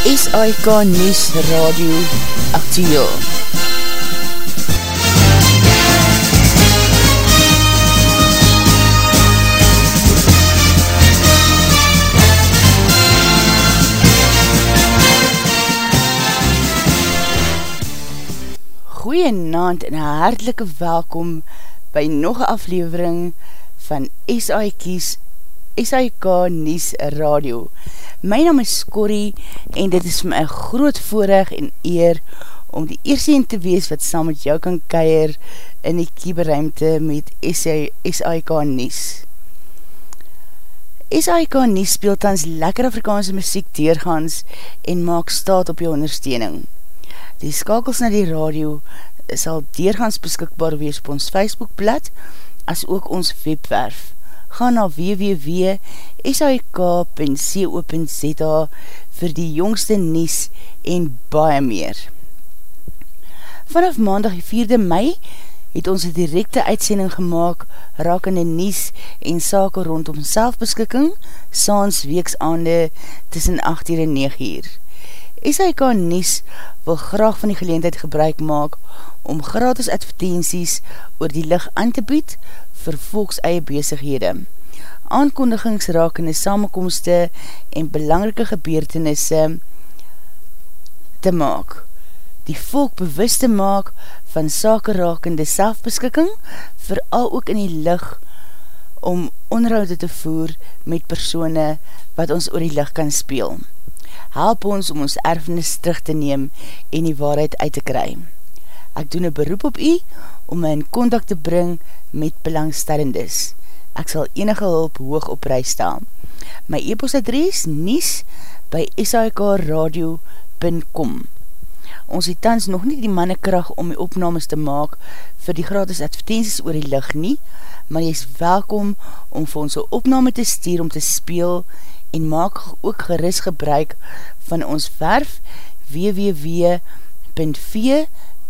SAIK News Radio Actieel. Goeie naand en hartelike welkom by nog een aflevering van SAIK's SAIK Nies Radio. My naam is Corrie en dit is my groot voorrecht en eer om die eerste een te wees wat saam met jou kan keir in die kieberuimte met SAIK Nies. SAIK Nies speelt tans lekker Afrikaanse muziek deurgaans en maak staat op jou ondersteuning. Die skakels na die radio sal deurgaans beskikbaar wees op ons Facebookblad as ook ons webwerf ga na www.sik.co.za vir die jongste nies en baie meer. Vanaf maandag die 4de mei het ons een directe uitsending gemaakt rakende nies en sake rondom selfbeskikking saans weeksaande tussen 8 uur en 9 uur. SIK Nies wil graag van die geleendheid gebruik maak om gratis advertenties oor die licht aan te bied vir volks eie bezighede. Aankondigingsrakende samenkomste en belangrike gebeurtenisse te maak. Die volk bewust te maak van sake rakende selfbeskikking, vooral ook in die licht om onderhoud te voer met persone wat ons oor die licht kan speel. Help ons om ons erfenis terug te neem en die waarheid uit te kry. Ek doen een beroep op u om my in contact te bring met belangstellendes. Ek sal enige hulp hoog op reis staan. My e-postadres nies by sikradio.com Ons het tans nog nie die mannekracht om die opnames te maak vir die gratis advertenties oor die licht nie, maar jy is welkom om vir ons een opname te stuur om te speel en maak ook geris gebruik van ons verf www.v.com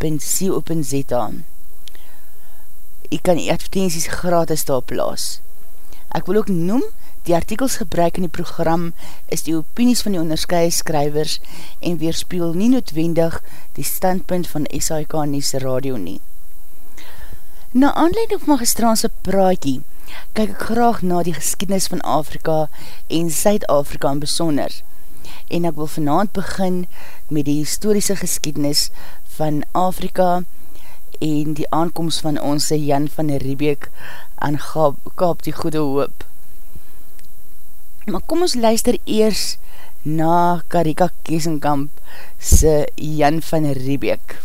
www.co.za Jy kan die advertenties gratis daar plaas. Ek wil ook noem, die artikels gebruik in die program is die opinies van die onderskeie skrywers en weerspeel nie noodwendig die standpunt van SAIK Nies Radio nie. Na aanleiding van magistraanse praatjie, kyk ek graag na die geskiednis van Afrika en Suid-Afrika in besonder. En ek wil vanavond begin met die historische geskiednis van Afrika en die aankomst van ons Jan van Riebeek aan Kaap die Goede Hoop. Maar kom ons luister eers na Karika Kesenkamp se Jan van Riebeek.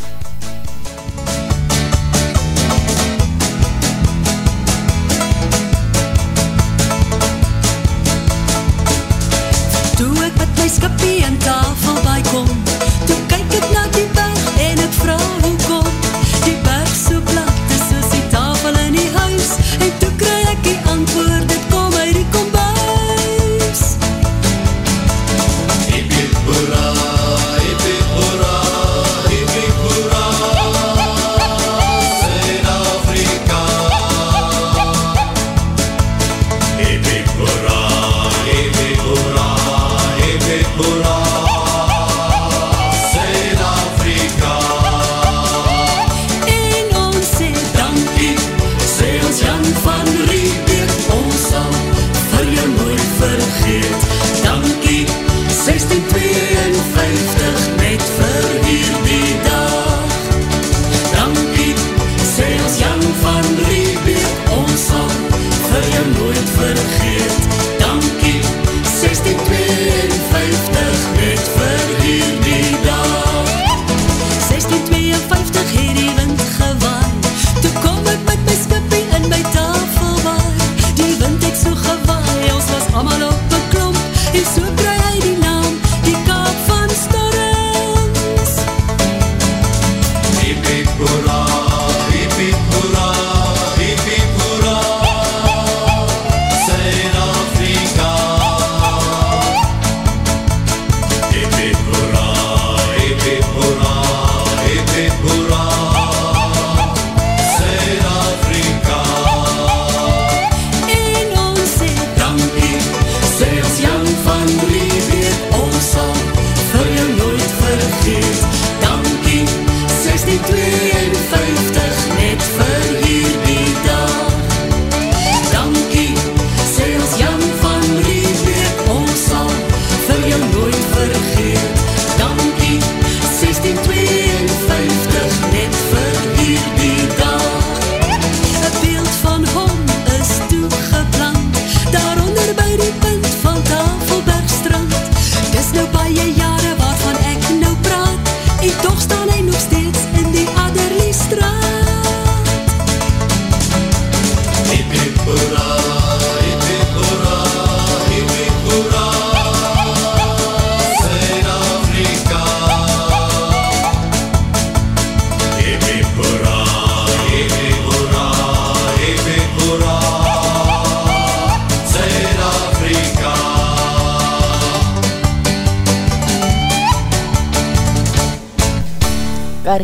Toe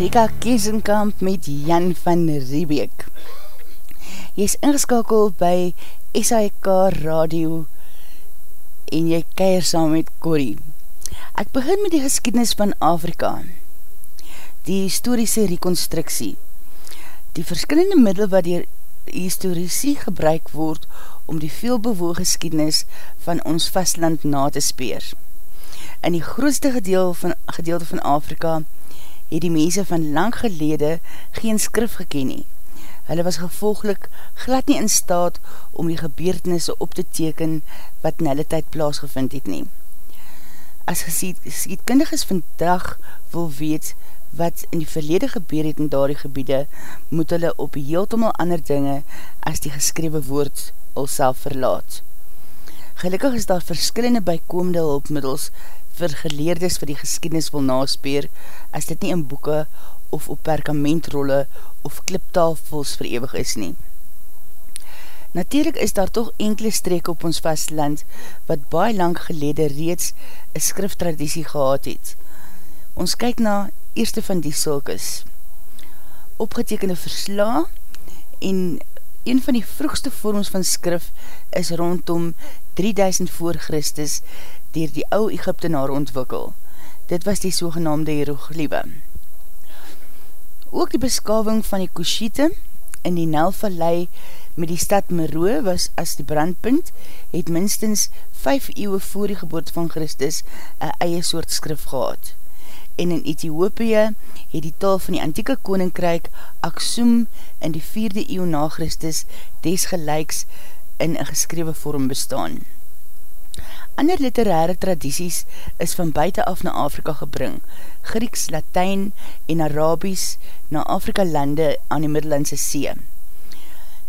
Karika Kiesenkamp met Jan van Riebeek. Jy is ingeskakel by SAIK Radio en jy keir saam met Corrie. Ek begin met die geskiednis van Afrika, die historische reconstructie, die verskillende middel wat die historisie gebruik word om die veelbewoog geskiednis van ons vastland na te speer. In die grootste gedeelte van, gedeelte van Afrika het die mense van lang gelede geen skrif geken nie. Hulle was gevolglik glad nie in staat om die gebeurtenisse op te teken wat in hulle tyd plaasgevind het nie. As geskietkundiges vandag wil weet wat in die verlede gebeur het in daardie gebiede, moet hulle op heeltemal ander dinge as die geskrewe woord al self verlaat. Gelukkig is daar verskillende bykomende hulpmiddels vir geleerdes vir die geskiednis wil naspeer, as dit nie in boeke of op perkamentrolle of kliptafels verewig is nie. Natuurlijk is daar toch enkele streke op ons vastland wat baie lang gelede reeds een skriftraditie gehad het. Ons kyk na eerste van die sulkes. Opgetekende versla en een van die vroegste vorms van skrif is rondom 3000 voor Christus dier die ou Egyptenaar ontwikkel. Dit was die sogenaamde hieroglywe. Ook die beskawing van die Kushite in die Nelvallei met die stad Meroe was as die brandpunt, het minstens 5 eeuwe voor die geboorte van Christus een eie soort skrif gehad. En in Ethiopië het die taal van die antieke koninkryk Aksum in die 4de eeuw na Christus desgelijks in een geskrewe vorm bestaan. Ander literaire tradities is van buiten af na Afrika gebring, Grieks, Latijn en Arabies na Afrika lande aan die Middellandse See.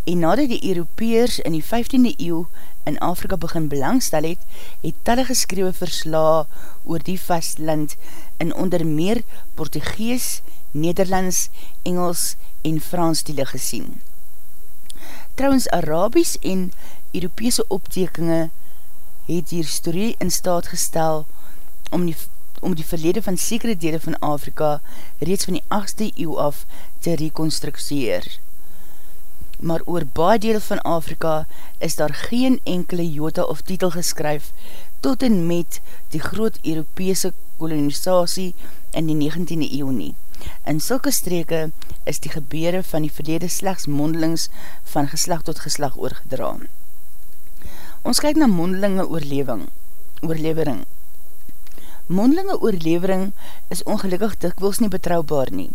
En nadat die Europeers in die 15de eeuw in Afrika begin belangstel het, het talle geskrewe versla oor die vastland in onder meer Portugees, Nederlands, Engels en Frans diele gesien. Trouwens, Arabies en Europese optekinge het die historie in staat gestel om die, om die verlede van sekere dele van Afrika reeds van die 8ste eeuw af te reconstructeer. Maar oor baie deel van Afrika is daar geen enkele jota of titel geskryf tot en met die groot Europese kolonisatie in die 19e eeuw nie. In sulke streke is die gebeure van die verlede slechts mondelings van geslag tot geslag oorgedraan. Ons kyk na mondelinge oorlewing, oorlevering. Mondelinge oorlevering is ongelukkig dikwils nie betrouwbaar nie.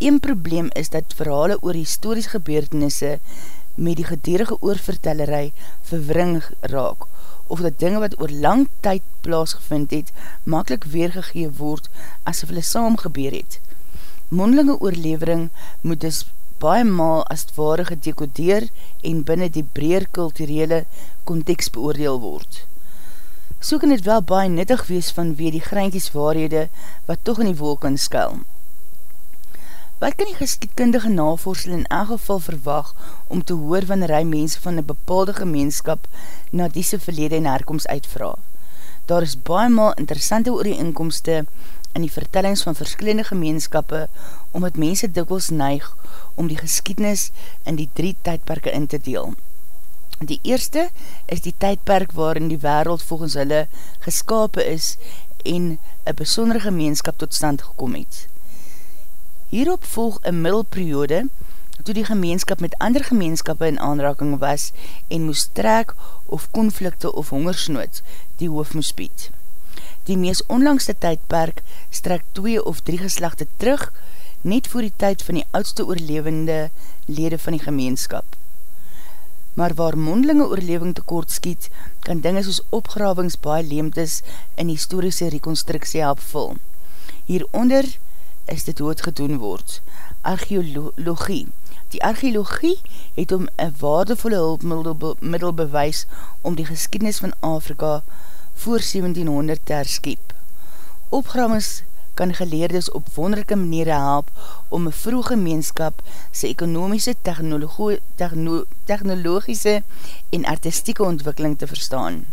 Een probleem is dat verhale oor historisch gebeurtenisse met die gederige oorvertellerij verwring raak, of dat dinge wat oor lang tyd plaasgevind het, makkelijk weergegee word as hulle saam gebeur het. Mondelinge oorlevering moet dus baie maal as het ware gedekodeer en binnen die breer kulturele context beoordeel word. So kan het wel baie nuttig wees van weer die greinties waarhede wat toch in die wolk kan skuil. Wat kan die geskietkundige navorsel in aangeval verwag om te hoor wanneer hy mense van een bepaalde gemeenskap na diese verlede en herkomst uitvra? Daar is baie maal interessante oor die inkomste in die vertellings van verskillende gemeenskappe omdat mense dikwels neig om die geskiednis in die drie tydperke in te deel. Die eerste is die tydperk waarin die wereld volgens hulle geskapen is en een besondere gemeenskap tot stand gekom het. Hierop volg een middelperiode toe die gemeenskap met ander gemeenskappe in aanraking was en moes trek of konflikte of hongersnood die hoof moes bied. Die mees onlangste tydperk strek 2 of 3 geslachte terug, net voor die tyd van die oudste oorlevende lede van die gemeenskap. Maar waar mondelinge oorleving tekort skiet, kan dinge soos opgravings baie leemtes in historische reconstructie help vul. Hieronder is dit hoe het gedoen word. Archeologie Die archeologie het om een waardevolle hulpmiddel bewys om die geskiednis van Afrika voor 1700 te herskiep. Opgramings kan geleerdes op wonderlijke maniere help om een vroeg gemeenskap sy ekonomische, technologie, techno, technologische en artistieke ontwikkeling te verstaan.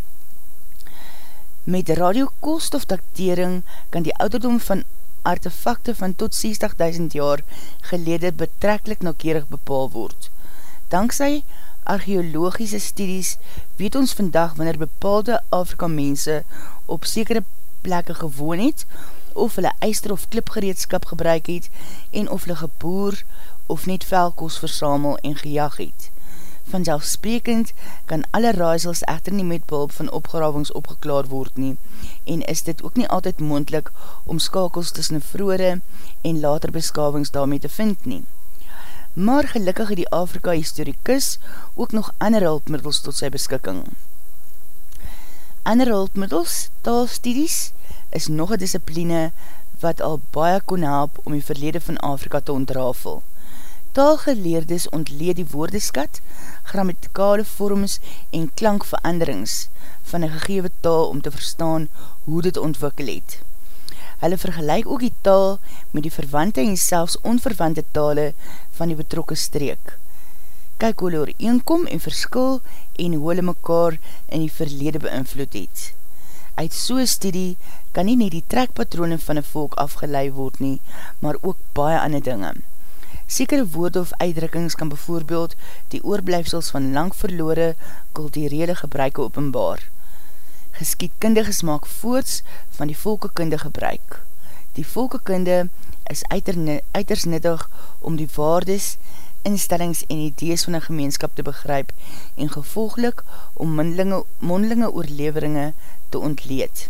Met radiokoolstofdaktering kan die ouderdom van artefakte van tot 60.000 jaar gelede betrekkelijk naukerig bepaal word. Dankzij archeologische studies weet ons vandag wanneer bepaalde Afrika mense op sekere plekke gewoon het, of hulle eister of klipgereedskap gebruik het, en of hulle geboer of net velkos versamel en gejag het. Vanzelfsprekend kan alle raaisels echter nie met behulp van opgravings opgeklaar word nie, en is dit ook nie altyd moendlik om skakels tussen vroere en later beskavings daarmee te vind nie. Maar gelukkig het die Afrika historikus ook nog ander hulpmiddels tot sy beskikking. Ander hulpmiddels, taalstudies, is nog een discipline wat al baie kon help om die verlede van Afrika te ontrafel. Taalgeleerdes ontleed die woordeskat, grammatikale vorms en klankveranderings van een gegewe taal om te verstaan hoe dit ontwikkel het. Hulle vergelijk ook die taal met die verwante en selfs onverwante tale van die betrokke streek. Kyk hoe hulle ooreenkom en verskil en hoe hulle mekaar in die verlede beïnvloed het. Uit so'n studie kan nie nie die trekpatrone van een volk afgeleid word nie, maar ook baie ander dinge. Sekere woorde of uitdrukkings kan bijvoorbeeld die oorblijfsels van lang verloore kulturele gebruike openbaar. Geskietkundiges maak voorts van die volkekunde gebruik. Die volkekunde is uiters nuttig om die waardes, instellings en idees van een gemeenskap te begryp en gevolglik om mondelinge, mondelinge oorleveringe te ontleed.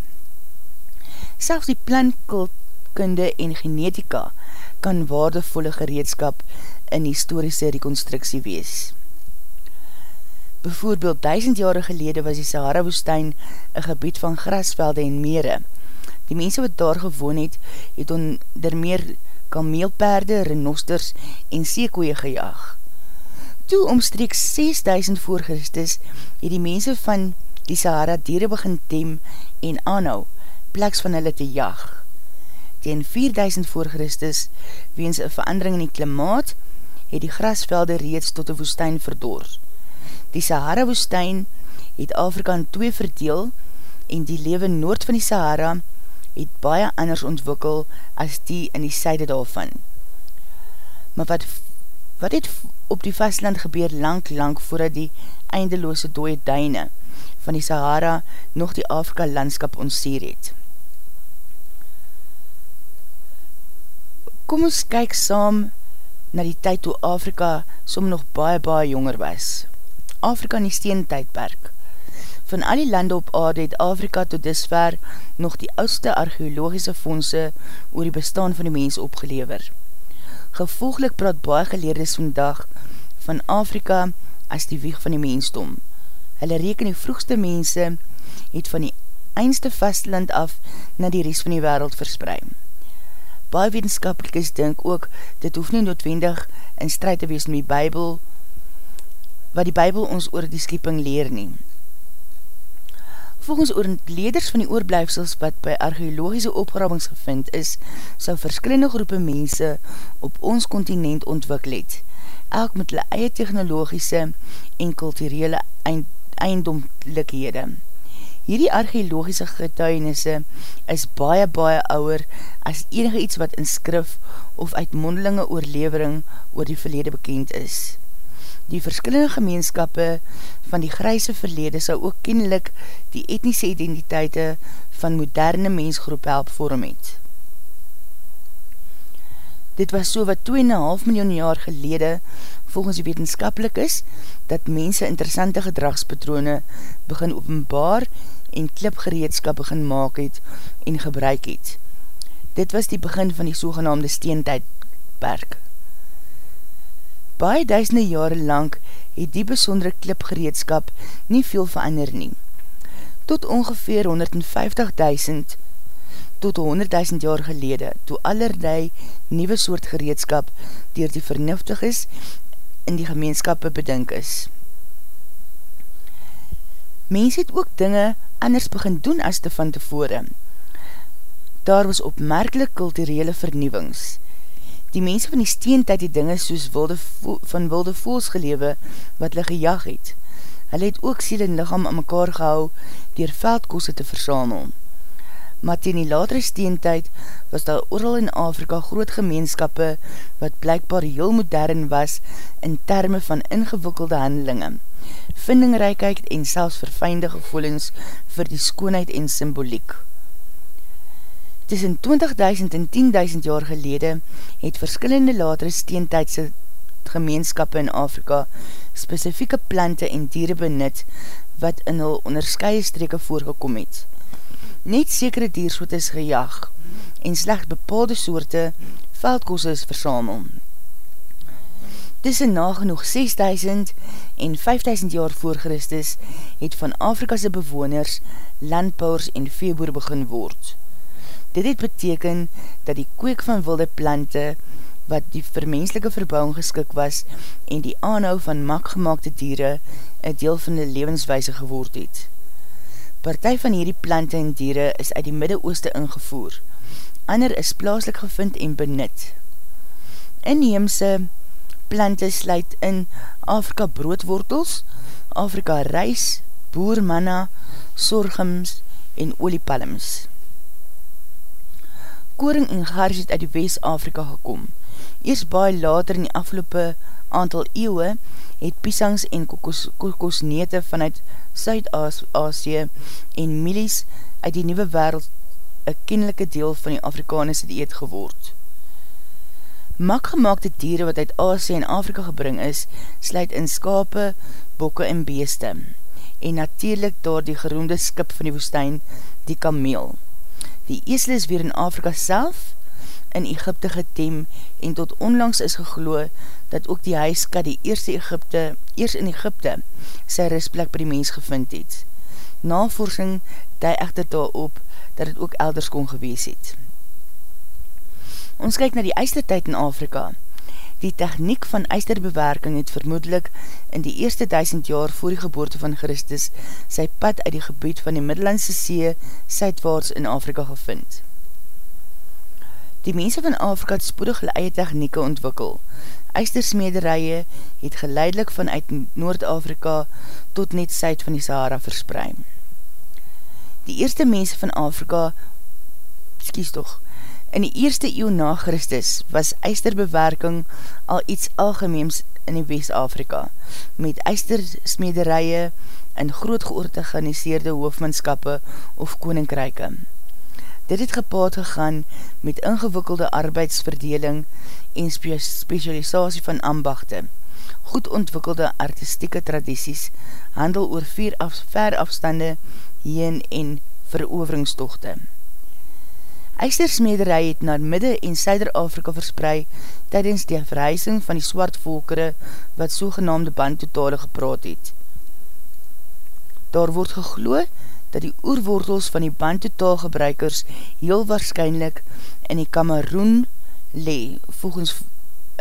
Selfs die plantkunde en genetika kan waardevolle gereedskap in historische reconstructie wees. Bijvoorbeeld, duisend jare gelede was die Sahara-woestijn een gebied van grasvelde en mere. Die mense wat daar gewoon het, het onder meer kameelperde, renosters en seekoeie gejaag. Toe omstreek 6000 voor Christus het die mense van die Sahara dieren begin tem en aanhou, pleks van hulle te jag. Tegen 4000 voor Christus, weens een verandering in die klimaat, het die grasvelde reeds tot die woestijn verdoor. Die Sahara woestijn het Afrika in twee verdeel en die lewe noord van die Sahara het baie anders ontwikkel as die in die syde daarvan. Maar wat, wat het op die vastland gebeur lang lang voordat die eindeloose dooie duine van die Sahara nog die Afrika landskap ontsier het? Kom ons kyk saam na die tyd toe Afrika som nog baie baie jonger was. Afrika in die steentijdperk. Van al die lande op aarde het Afrika tot disver nog die oudste archeologische fondse oor die bestaan van die mens opgelever. Gevolglik praat baie geleerdes vandag van Afrika as die wieg van die mensdom. Hulle reken die vroegste mense het van die eindste vastland af na die rest van die wereld verspreid. Baie wetenskapelikes dink ook, dit hoef nie noodwendig in strijd te wees met die bybel, wat die bybel ons oor die skieping leer neem. Volgens oorleders van die oorblijfsels wat by archeologische opgravings gevind is, sal verskillende groepe mense op ons continent ontwikkel het, elk met hulle eie technologische en kulturele eindomlikhede. Hierdie archeologische getuienisse is baie baie ouwer as enige iets wat in skrif of uit mondelinge oorlevering oor die verlede bekend is. Die verskillende gemeenskappe van die grijse verlede sal ook kennelijk die etnische identiteite van moderne mensgroep help vorm het. Dit was so wat 2,5 miljoen jaar gelede volgens die wetenskapelik is, dat mense interessante gedragspatrone begin openbaar en klipgereedskap begin maak het en gebruik het. Dit was die begin van die sogenaamde steentijdperk. Baie duisende jare lang het die besondere klipgereedskap nie veel verander nie. Tot ongeveer 150.000 tot 100.000 jaar gelede, toe allerlei nieuwe soort gereedskap dier die vernuftig is in die gemeenskappe bedink is. Mens het ook dinge anders begin doen as te van tevore. Daar was opmerkelijk kulturele vernieuwings. Die mense van die steentijd die dinge soos wilde van wilde voels gelewe wat hulle gejag het. Hulle het ook siel en lichaam aan mekaar gehou dier veldkosse te versamel. maar teen die latere steentijd was daar ooral in Afrika groot gemeenskappe wat blijkbaar heel modern was in termen van ingewikkelde handelinge, vindingrijkheid en selfs verfijnde gevoelens vir die skoonheid en symboliek. Tussen 20.000 en 10.000 jaar gelede het verskillende latere steentijdse gemeenskappe in Afrika spesifieke plante en dieren benut wat in hul onderskeie streke voorgekom het. Net sekere diersoort is gejag en slecht bepaalde soorte veldkosse is versamel. Tussen nagenoeg 6000 en 5000 jaar voor Christus het van Afrikase bewoners landbouwers en veeboer begin word. Dit het beteken dat die kweek van wilde plante wat die vermenselike verbouwing geskik was en die aanhou van makgemaakte dieren een deel van die levenswijze geword het. Partij van hierdie plante en dieren is uit die Midde-Ooste ingevoer. Ander is plaaslik gevind en benut. Inheemse plante sluit in Afrika broodwortels, Afrika reis, boermanna, sorghums en oliepalms. Koring en gars het uit die West-Afrika gekom. Eers baie later in die afgelope aantal eeuwe het pisangs en kokos, kokosnete vanuit Suid-Asie en milies uit die nieuwe wereld een kennelike deel van die Afrikanese dieet geword. Makgemaakte dieren wat uit Asie en Afrika gebring is, sluit in skape, bokke en beeste en natuurlijk door die geroemde skip van die woestijn, die kameel. Die eesel is weer in Afrika self, in Egypte getem en tot onlangs is gegloe dat ook die huiska die eerste Egypte, eers in Egypte sy rustplek by die mens gevind het. Navorsing die echter daarop dat het ook elders kon gewees het. Ons kyk na die eistertijd in Afrika. Die techniek van eisterbewerking het vermoedelijk in die eerste duisend jaar voor die geboorte van Christus sy pad uit die gebied van die Middellandse See sydwaarts in Afrika gevind. Die mense van Afrika het spoedig hulle eie technieke ontwikkel. Eistersmederije het geleidelik vanuit Noord-Afrika tot net syd van die Sahara verspreid. Die eerste mense van Afrika, skies toch, in die eerste eeuw na Christus was eisterbewerking al iets algemeens in die West-Afrika, met eistersmederije in groot georganiseerde hoofdmanskappe of koninkryke. Dit het gepaad gegaan met ingewikkelde arbeidsverdeling en spe specialisatie van ambachte, goed ontwikkelde artistieke tradities, handel oor vier af, ver afstande heen en veroveringstochte. Eistersmederij het na Midde- en Suider-Afrika verspreid tydens die verhuising van die swart volkere wat sogenaamde bandtotale gepraat het. Daar word gegloed dat die oerwortels van die bandtotaalgebruikers heel waarschijnlijk in die Kameroen le, volgens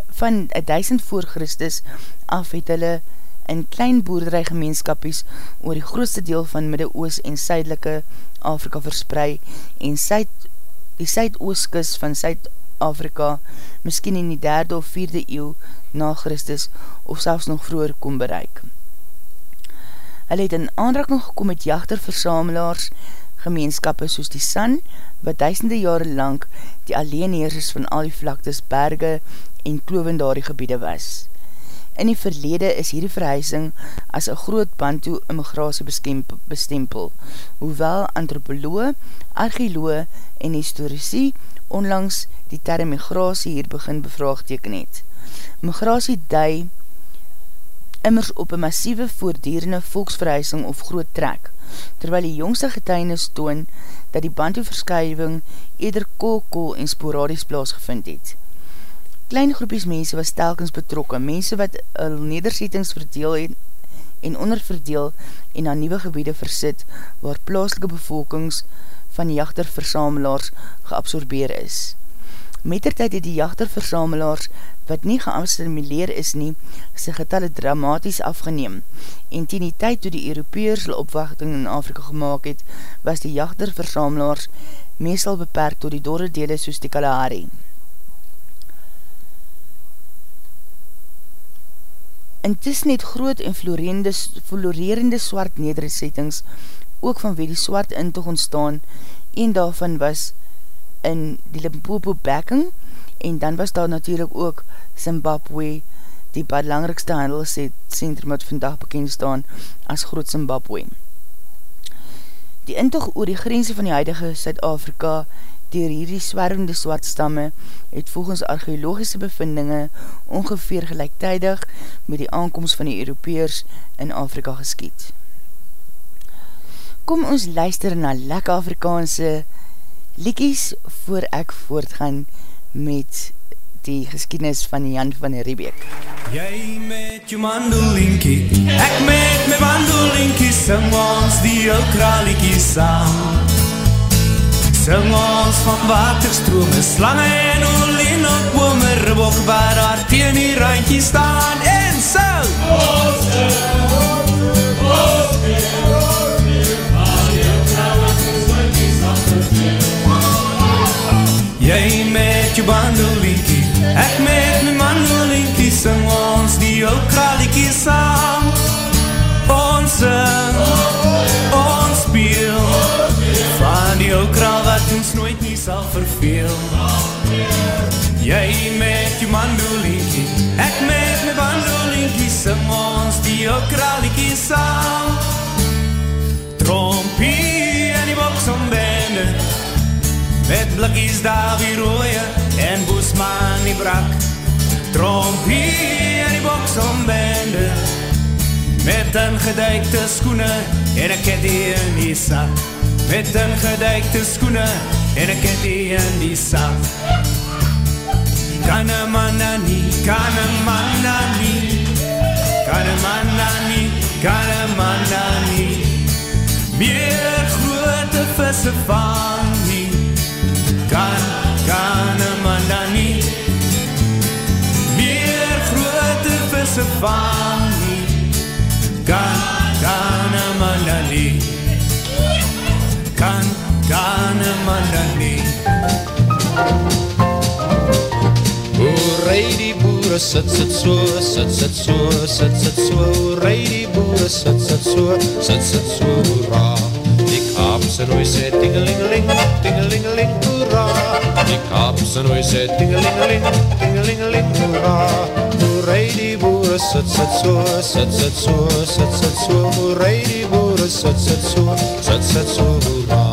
van 1000 voor Christus af het hulle in klein boerderij gemeenskapies oor die grootste deel van Midde-Oos en Suidelike Afrika versprei en Suid, die Suidooskus van Suid-Afrika miskien in die derde of vierde eeuw na Christus of selfs nog vroeger kom bereik. Hulle het in aanraking gekom met jachterversamelaars, gemeenskappe soos die San, wat duisende jare lang die alleenheersers van al die vlaktes, berge en kloven daar die gebiede was. In die verlede is hierdie verhuising as een groot bantoe immigratie bestempel, hoewel antropoloog, archeoloog en historici onlangs die term migratie hier begin bevraagteken het. Migratie dui immers op een massieve voordierende volksverhuising of groot trek, terwyl die jongste getuinis toon dat die bantoverskuiving eder kool-kool en sporadies plaasgevind het. Klein groepies mense was telkens betrokken, mense wat al nederzettings verdeel het en onderverdeel en na nieuwe gebiede versit waar plaaslike bevolkings van jachterversamelaars geabsorbeer is. Mettertijd het die jachterversamelaars wat nie geassimileer is nie, sy getalle dramatisch afgeneem. En ten die tyd toe die Europeers hulle opwachting in Afrika gemaakt het, was die jachterversamelaars meestal beperkt door die dorre dele soos die Kalahari. Intussen het groot en florerende swart nederzettings ook vanwe die swart intog ontstaan een daarvan was in die Limpopo backing, en dan was daar natuurlijk ook Zimbabwe, die belangrikste handelscentrum wat vandag bekend staan as Groot Zimbabwe. Die intog oor die grense van die huidige Suid-Afrika dier hierdie swermende swartstamme het volgens archeologische bevindinge ongeveer gelijktijdig met die aankomst van die Europeers in Afrika geskiet. Kom ons luister na lekker Afrikaanse liekies voor ek voortgaan met die geskiednis van Jan van Riebeek. Jy met jou mandolinkie, ek met my mandolinkie, sing ons die ou kraliekie saam. Sing ons van waterstrome, slange en olien op bome, ribok waar daar teen die randjie staan en so. Ons is Jy met jou bandolinkie, ek met my mandolinkie, sing ons die ou kraliekie saam. Ons sing, ons speel, van die ou kraal wat ons nooit nie sal verveel Jy met jou mandolinkie, ek met my bandolinkie Sing ons die ou kraaliekie saam Trompie Met blikkies daar wie rooie en boesman die brak. Trompie en die boks ombende Met een geduikte skoene en ek het die in die sak met een geduikte skoene en ek het die in die sak. Kan een man dan nie, kan een man dan nie, kan een man dan nie, kan een man dan nie, meer grote visse vang kan, kan een man dan nie, meer grote visse vang nie, kan, kan een man dan nie, kan, kan een man dan nie. Hoe rij die boere, sit, sit so, sit, sit so, sit, sit so, hoe rij die boere, sit, sit so, sit, sit so, hoera. kapsenoja se tingelingeling, tingelingeling, hurra. Die kapsenoja se tingelingeling, tingelingeling, hurra. Hoerij die boeren, zet zet zo, zet zet zo, zet zet zo. Hoerij die boeren, zet zet zo, zet zet zo, hurra.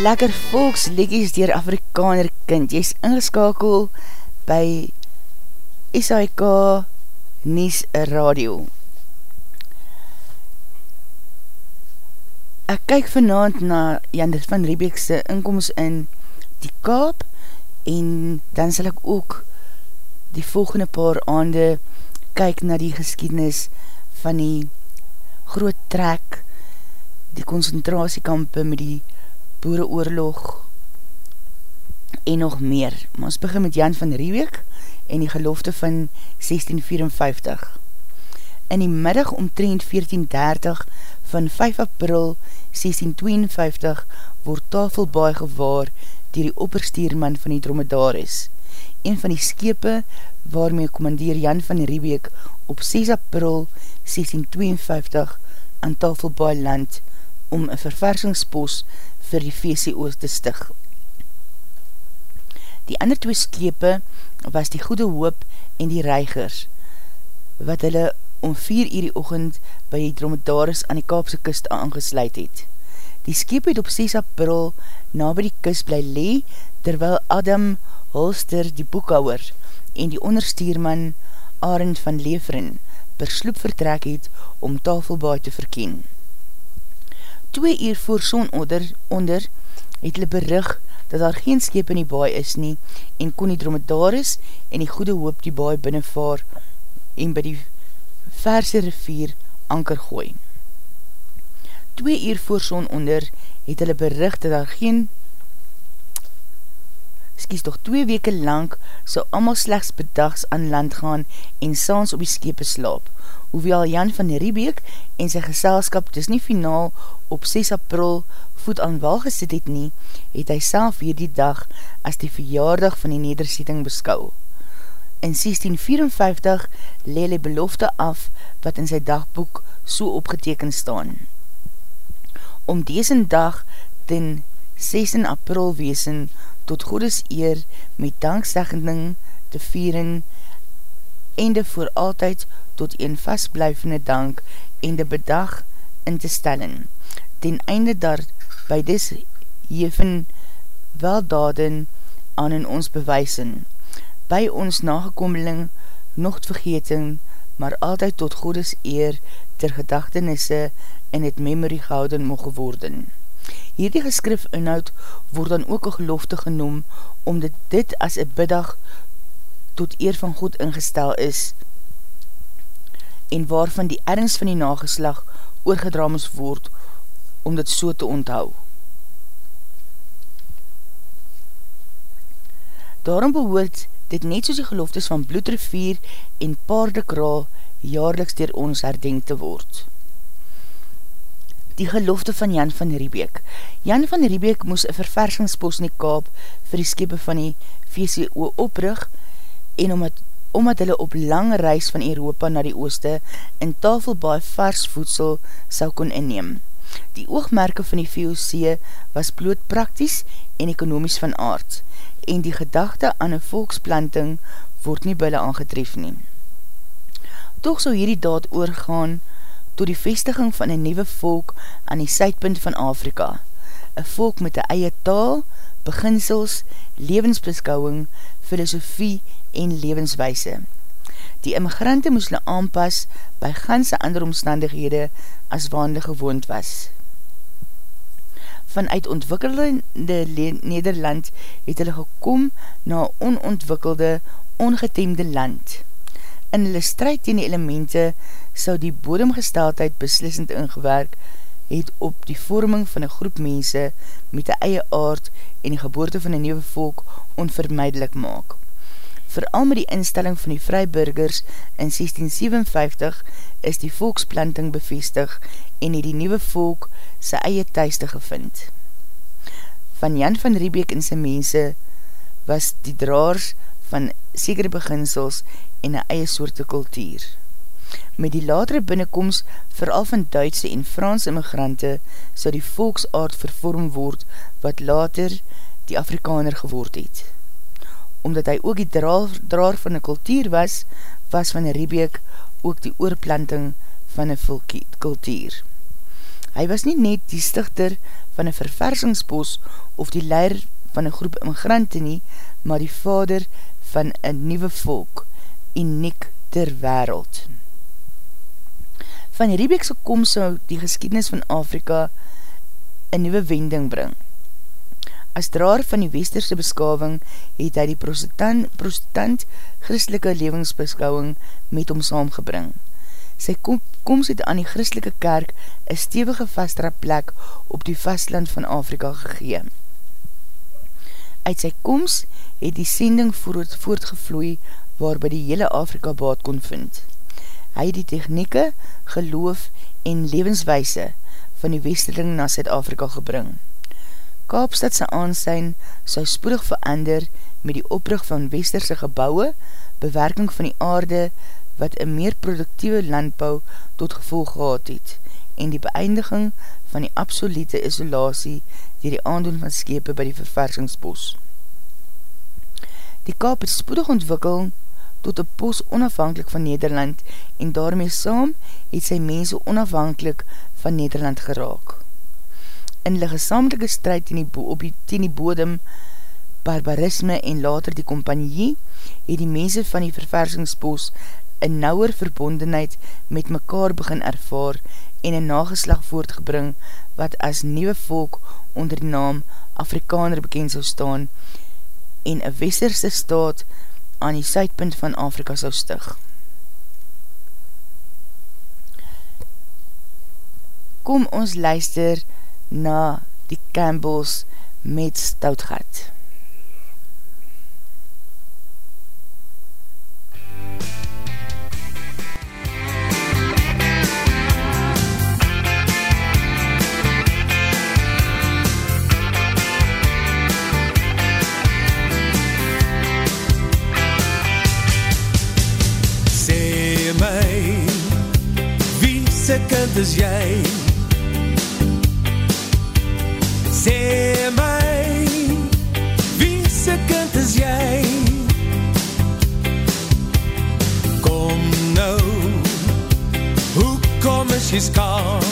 Lekker volks lekkies dier Afrikaner kind. Jy is ingeskakel by SAIK Nies Radio. Ek kyk vanavond na Jander van Riebeekse inkomst in die Kaap en dan sal ek ook die volgende paar aande kyk na die geskiednis van die groot trek, die concentratiekampe met die boereoorlog en nog meer. Maar ons begin met Jan van Rieweek en die gelofte van 1654. In die middag omtrent 1430 van 5 april 1652 word tafelbaai gewaar dier die opperstuurman van die dromedaris. Een van die skepe waarmee commandeer Jan van Riebeek op 6 april 1652 aan tafelbaai land om een verversingspost vir die VCO's te stig. Die ander twee skepe was die Goede Hoop en die Reigers, wat hulle om 4 uur die ochend by die dromedaris aan die Kaapse kust aangesluit het. Die skepe het op 6 april na by die kust bly lee, terwyl Adam Holster die boekhouwer en die onderstuurman Arend van Leveren per sloep vertrek het om tafelbaai te verken. 2 uur voor son onder, onder het hulle berig dat daar geen skep in die baai is nie en kon die dromedaris en die goede hoop die baai binnenvaar en by die verse rivier anker gooi. 2 uur voor son onder het hulle berig dat daar geen skies toch 2 weke lang sal allemaal slechts bedags aan land gaan en saans op die skepe slaap hoewel Jan van Riebeek en sy geselskap dis nie finaal op 6 april voet aan wal gesit het nie, het hy self hier die dag as die verjaardag van die nederzetting beskou. In 1654 leil hy belofte af wat in sy dagboek so opgeteken staan. Om deze dag ten 6 april weesen tot goedes eer met danksegging te vieren en voor altyd tot een vastblijvende dank en de bedag in te stellen, ten einde daar by dis jeven weldaden aan in ons bewijsen, by ons nagekomeling nog vergeten, maar altyd tot godes eer ter gedachtenisse in het memory gehouden moge worden. Hierdie geskrif inhoud word dan ook een gelofte genoem, omdat dit as een biddag tot eer van God ingestel is, en waarvan die ernst van die nageslag oorgedraams word om dit so te onthou. Daarom behoort dit net soos die geloftes van bloedrivier en paardekraal jaarliks dier ons herdenk te word. Die gelofte van Jan van Riebeek Jan van Riebeek moes een verversingspost in die kaap vir die skepe van die VCO oprig en omdat omdat hulle op lang reis van Europa na die ooste in tafelbaai vars voedsel sal kon inneem. Die oogmerke van die VOC was bloot prakties en ekonomies van aard en die gedachte aan een volksplanting word nie by hulle aangetref nie. Toch sal hierdie daad oorgaan tot die vestiging van een nieuwe volk aan die sydpunt van Afrika. Een volk met een eie taal, beginsels, levensbeskouwing, filosofie en levenswijse. Die immigrante moes hulle aanpas by ganse ander omstandighede as waande gewoond was. Vanuit ontwikkelde Nederland het hulle gekom na onontwikkelde, ongetemde land. In hulle strijd teen die elemente sou die bodemgesteldheid beslissend ingewerk het op die vorming van een groep mense met die eie aard en die geboorte van een nieuwe volk onvermijdelik maak. Vooral met die instelling van die vryburgers in 1657 is die volksplanting bevestig en het die nieuwe volk sy eie thuiste gevind. Van Jan van Riebeek en sy mense was die draars van sekere beginsels en een eie soorte kultuur. Met die latere binnenkomst, vooral van Duitse en Franse immigrante, sal die volksaard vervorm word wat later die Afrikaner geword het omdat hy ook die draar, van die kultuur was, was van Riebeek ook die oorplanting van die kultuur. Hy was nie net die stichter van een verversingsbos of die leier van een groep immigrante nie, maar die vader van een nieuwe volk, uniek ter wereld. Van Riebeekse kom sou die geskiednis van Afrika een nieuwe wending bring. As draar van die westerse beskawing het hy die protestant, protestant christelike levingsbeskouwing met hom saamgebring. Sy kom, koms het aan die christelike kerk een stevige vastra plek op die vastland van Afrika gegeen. Uit sy koms het die sending voort, voortgevloei waarby die hele Afrika baat kon vind. Hy die technieke, geloof en levenswijse van die westerling na Zuid-Afrika gebring. Kaapstadse aansijn sou spoedig verander met die oprug van westerse gebouwe, bewerking van die aarde, wat een meer productieve landbouw tot gevolg gehad het en die beëindiging van die absolute isolatie die die aandoen van skepe by die verversingsbos. Die kaap het spoedig ontwikkel tot een pos onafhankelijk van Nederland en daarmee saam het sy mense onafhankelijk van Nederland geraak. In die gesamelike strijd ten die, op die, ten die bodem barbarisme en later die compagnie het die mense van die verversingsbos een nauwer verbondenheid met mekaar begin ervaar en een nageslag voortgebring wat as nieuwe volk onder die naam Afrikaner bekend sou staan en een westerse staat aan die suidpunt van Afrika sou stig. Kom ons luister na die Campbells met Stoutgat. kind is jy Sê my Wie se kind is jy Kom nou Hoe kom is jy skaam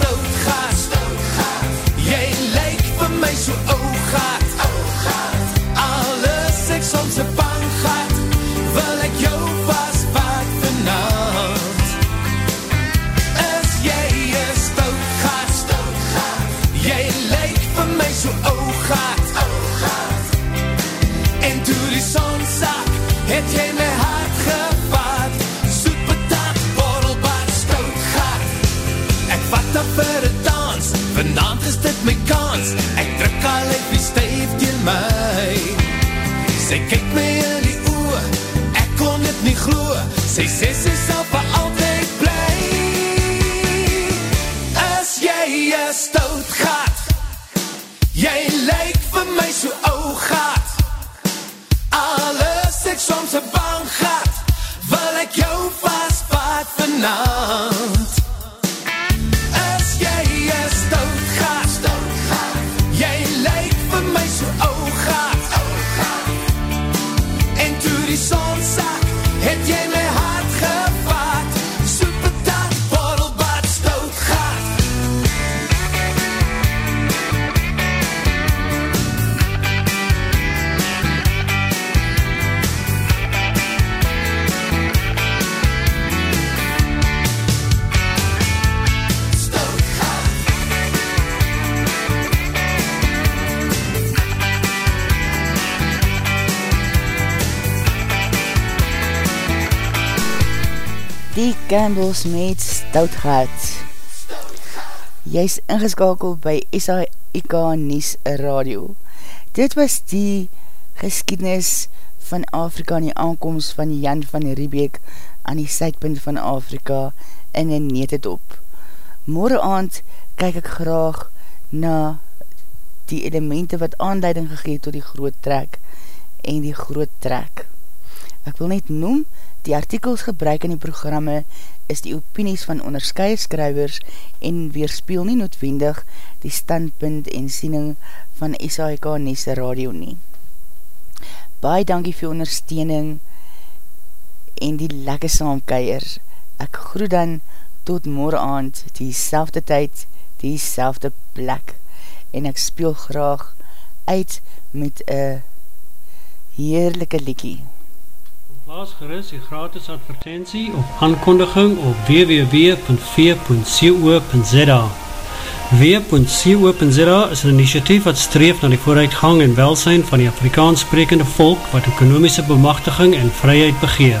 een Campbells met Stoutgat. Jy is ingeskakeld by SAIK Nies Radio. Dit was die geskiednis van Afrika en die aankomst van Jan van Riebeek aan die sydpunt van Afrika in een netedop. Morgen aand kyk ek graag na die elemente wat aanleiding gegeet tot die groot trek en die groot trek. Ek wil net noem, die artikels gebruik in die programme is die opinies van onderskeie skrywers en weerspeel nie noodwendig die standpunt en siening van SAIK Nese Radio nie. Baie dankie vir ondersteuning en die lekke saamkeier. Ek groet dan tot morgen aand, die selfde tyd, die selfde plek en ek speel graag uit met een heerlijke liekie. Plaas gerust die gratis advertentie of aankondiging op www.v.co.za W.co.za is een initiatief wat streef na die vooruitgang en welsijn van die Afrikaans sprekende volk wat ekonomische bemachtiging en vryheid begeer,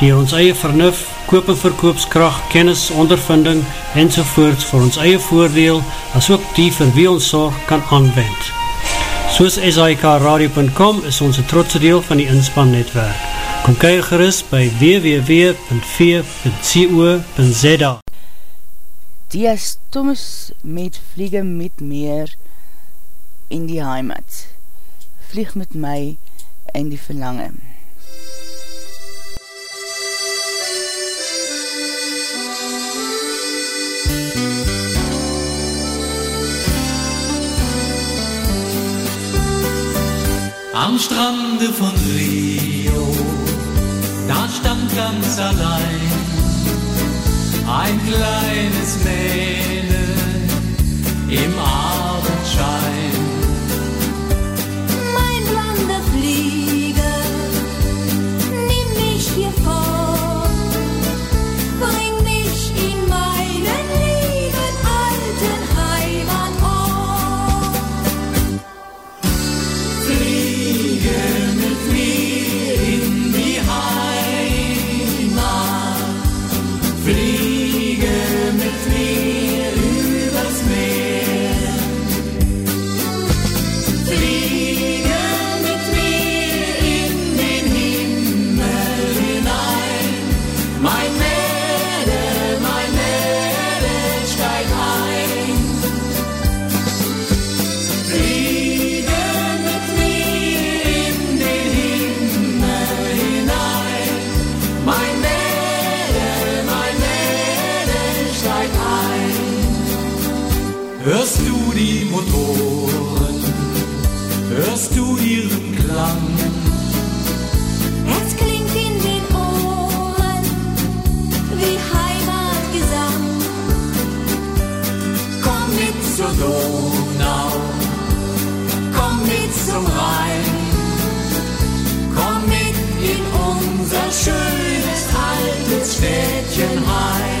die ons eie vernuf, koop en verkoopskracht, kennis, ondervinding en sovoorts vir ons eie voordeel as ook die vir wie ons zorg kan aanwend. Soos SIKRadio.com is ons een trotse deel van die inspannetwerk. Kom kyk gerust by www.v.co.za Dias Thomas met Vliege met meer in die heimat. Vlieg met my in die verlange. Am Strande von Rio da stand ganz allein ein kleines Mädel Hörst du die Motoren? Hörst du ihren Klang? Es klingt in den Ohren wie Heimatgesang. Komm mit zur Donau, komm mit zum Rhein, komm mit in unser schönes altes Städtchen rein.